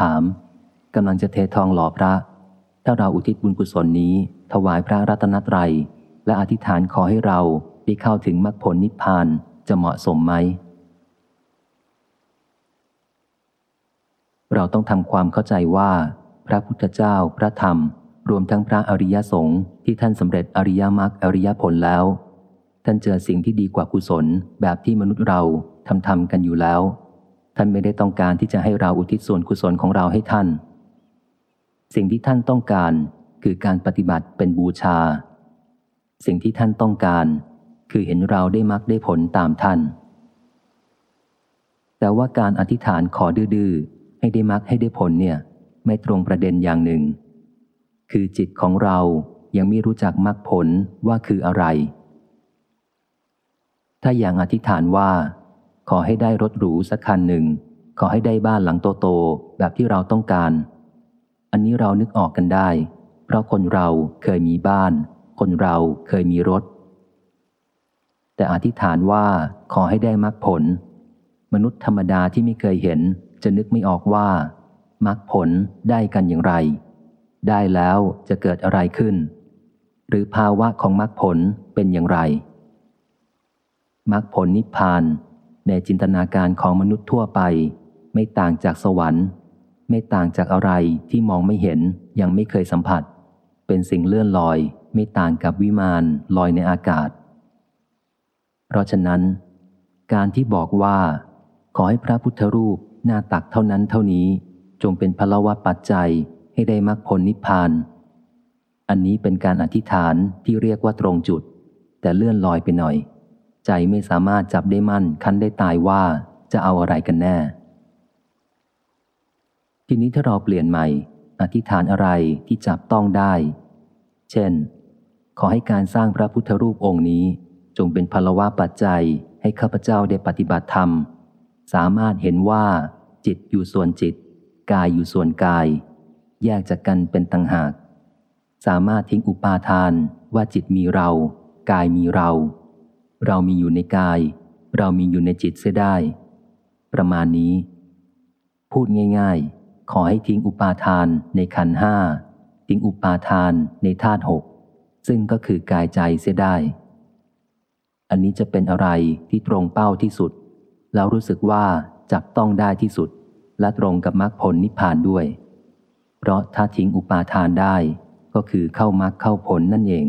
ถามกำลังจะเททองหล่อพระ ถ้าเราอุทิศบุญกุศลนี้ ถวายพระรัตนตรัย และอธิษฐานขอให้เราได้เข้าถึงมรรคผลนิพพานจะเหมาะสมไหม เราต้องทำความเข้าใจว่า พระพุทธเจ้าพระธรรม รวมทั้งพระอริยสงฆ์ที่ท่านสำเร็จอริยมรรคอริยผลแล้ว ท่านเจอสิ่งที่ดีกว่ากุศลแบบที่มนุษย์เราทำทำกันอยู่แล้ว ท่านไม่ได้ต้องการที่จะให้เราอุทิศส่วนกุศลของเราให้ท่าน สิ่งที่ท่านต้องการคือการปฏิบัติเป็นบูชา สิ่งที่ท่านต้องการ คือเห็นเราได้มรรคได้ผลตามท่าน แต่ว่าการอธิษฐานขอดื้อๆให้ได้มรรคให้ได้ผลเนี่ย ไม่ตรงประเด็นอย่างหนึ่ง คือจิตของเรายังไม่รู้จักมรรคผลว่าคืออะไร ถ้าอย่างอธิษฐานว่า ขอให้ได้รถหรูสักคันหนึ่ง ขอให้ได้บ้านหลังโตๆแบบที่เราต้องการ อันนี้เรานึกออกกันได้ เพราะคนเราเคยมีบ้าน คนเราเคยมีรถ แต่อธิษฐานว่าขอให้ได้มรรคผล มนุษย์ธรรมดาที่ไม่เคยเห็น จะนึกไม่ออกว่ามรรคผลได้กันอย่างไร ได้แล้วจะเกิดอะไรขึ้น หรือภาวะของมรรคผลเป็นอย่างไรมรรคผลนิพพาน ในจินตนาการของมนุษย์ทั่วไป ไม่ต่างจากสวรรค์ ไม่ต่างจากอะไรที่มองไม่เห็นยังไม่เคยสัมผัส เป็นสิ่งเลื่อนลอย ไม่ต่างกับวิมานลอยในอากาศ เพราะฉะนั้น การที่บอกว่า ขอให้พระพุทธรูปหน้าตักเท่านั้นเท่านี้จงเป็นพลวัตปัจจัยให้ได้มรรคผลนิพพาน อันนี้เป็นการอธิษฐานที่เรียกว่าตรงจุด แต่เลื่อนลอยไปหน่อย ใจไม่สามารถจับได้มั่นคันได้ตายว่าจะเอาอะไรกันแน่ ทีนี้ถ้าเราเปลี่ยนใหม่ อธิษฐานอะไรที่จับต้องได้ เช่น ขอให้การสร้างพระพุทธรูปองค์นี้ จงเป็นพลวะปัจจัยให้ข้าพเจ้าได้ปฏิบัติธรรม สามารถเห็นว่า จิตอยู่ส่วนจิต กายอยู่ส่วนกาย แยกจากกันเป็นต่างหาก สามารถทิ้งอุปาทานว่าจิตมีเรา กายมีเรา เรามีอยู่ในกาย เรามีอยู่ในจิตเสียได้ ประมาณนี้ พูดง่าย ๆ ขอให้ทิ้งอุปาทานในขันห้าทิ้งอุปาทานในธาตุหกซึ่งก็คือกายใจเสียได้ อันนี้จะเป็นอะไรที่ตรงเป้าที่สุด แล้วรู้สึกว่าจับต้องได้ที่สุด และตรงกับมรรคผลนิพพานด้วย เพราะถ้าทิ้งอุปาทานได้ก็คือเข้ามรรคเข้าผลนั่นเอง